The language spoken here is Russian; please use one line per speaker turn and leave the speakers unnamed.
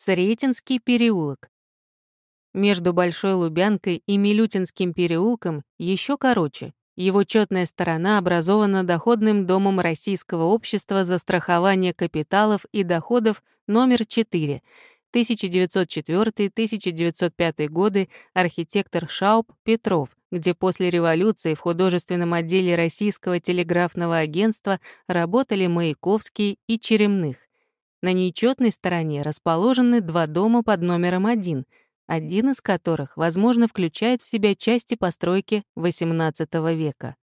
Сретенский переулок. Между Большой Лубянкой и Милютинским переулком еще короче. Его четная сторона образована доходным домом Российского общества за страхование капиталов и доходов номер 4, 1904-1905 годы, архитектор Шауп Петров, где после революции в художественном отделе Российского телеграфного агентства работали Маяковский и Черемных. На нечетной стороне расположены два дома под номером 1, один из которых, возможно, включает в себя части постройки XVIII века.